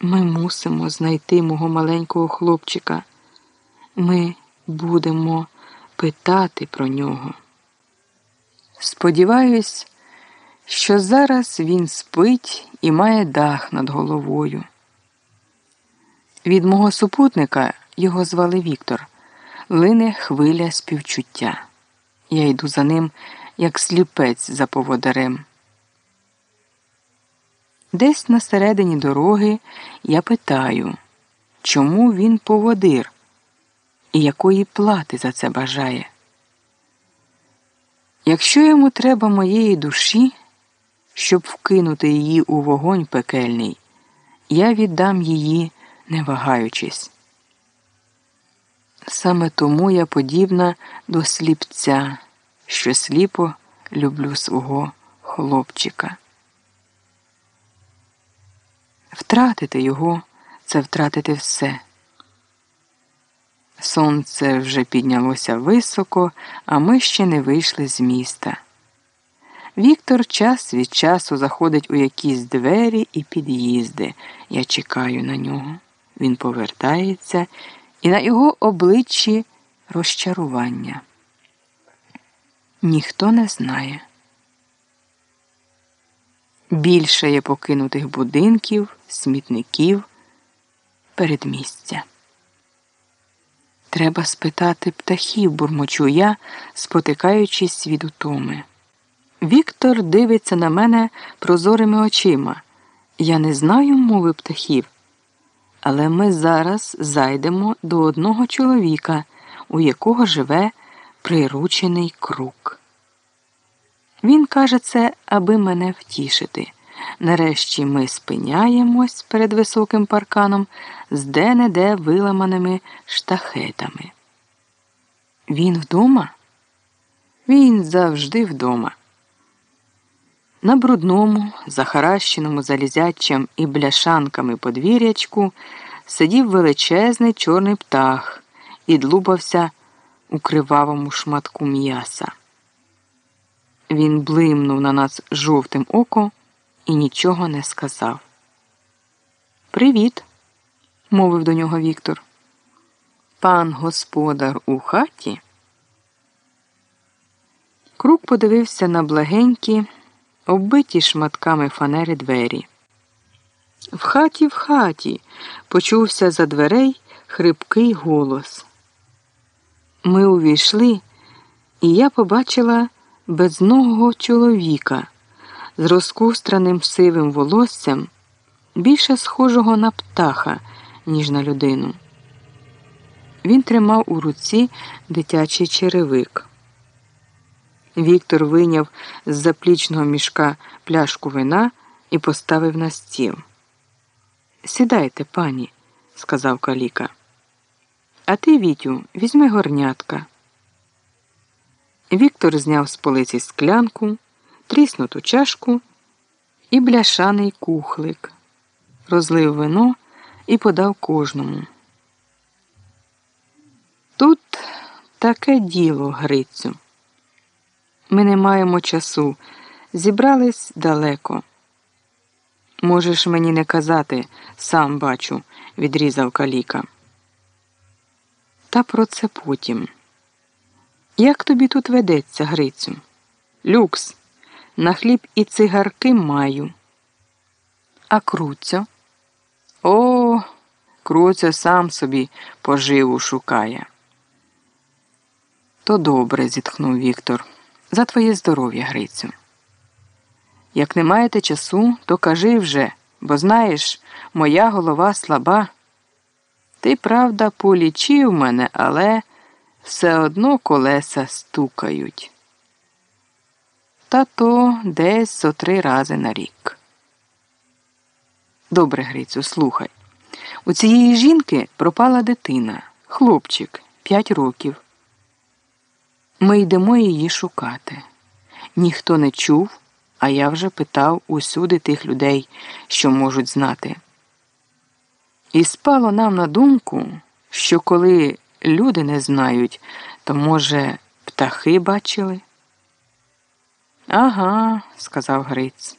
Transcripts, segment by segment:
Ми мусимо знайти мого маленького хлопчика. Ми будемо питати про нього. Сподіваюсь, що зараз він спить і має дах над головою. Від мого супутника його звали Віктор, лине хвиля співчуття. Я йду за ним, як сліпець за поводарем. Десь на середині дороги я питаю, чому він поводир і якої плати за це бажає. Якщо йому треба моєї душі, щоб вкинути її у вогонь пекельний, я віддам її, не вагаючись. Саме тому я подібна до сліпця, що сліпо люблю свого хлопчика. Втратити його це втратити все. Сонце вже піднялося високо, а ми ще не вийшли з міста. Віктор час від часу заходить у якісь двері і під'їзди. Я чекаю на нього. Він повертається, і на його обличчі розчарування. Ніхто не знає. Більше є покинутих будинків, смітників, передмістя. Треба спитати птахів, бурмочу я, спотикаючись від утоми. Віктор дивиться на мене прозорими очима. Я не знаю мови птахів, але ми зараз зайдемо до одного чоловіка, у якого живе приручений круг. Він каже це, аби мене втішити. Нарешті ми спиняємось перед високим парканом з де-не-де виламаними штахетами. Він вдома? Він завжди вдома. На брудному, захаращеному залізячем і бляшанками подвір'ячку сидів величезний чорний птах і длубався у кривавому шматку м'яса. Він блимнув на нас жовтим оком і нічого не сказав. Привіт, мовив до нього Віктор. Пан господар у хаті. Крук подивився на благенькі, оббиті шматками фанери двері. В хаті, в хаті, почувся за дверей хрипкий голос. Ми увійшли, і я побачила безногого чоловіка з розкустраним сивим волоссям, більше схожого на птаха, ніж на людину. Він тримав у руці дитячий черевик. Віктор вийняв з заплічного мішка пляшку вина і поставив на стіл. Сідайте, пані, сказав каліка. А ти, Вітю, візьми горнятка. Віктор зняв з полиці склянку, тріснуту чашку і бляшаний кухлик, розлив вино і подав кожному. Тут таке діло, Грицю. Ми не маємо часу, зібрались далеко. Можеш мені не казати, сам бачу, відрізав каліка. Та про це потім. Як тобі тут ведеться, Грицю? Люкс, на хліб і цигарки маю. А круцьо? О, круцьо сам собі поживу шукає. То добре, зітхнув Віктор. За твоє здоров'я, Грицю. Як не маєте часу, то кажи вже, бо знаєш, моя голова слаба. Ти, правда, полічив мене, але все одно колеса стукають. Та то десь зо три рази на рік. Добре, Грицю, слухай. У цієї жінки пропала дитина, хлопчик, п'ять років. Ми йдемо її шукати. Ніхто не чув, а я вже питав усюди тих людей, що можуть знати. І спало нам на думку, що коли люди не знають, то, може, птахи бачили? Ага, сказав Гриць.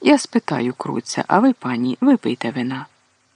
Я спитаю круця, а ви, пані, випийте вина.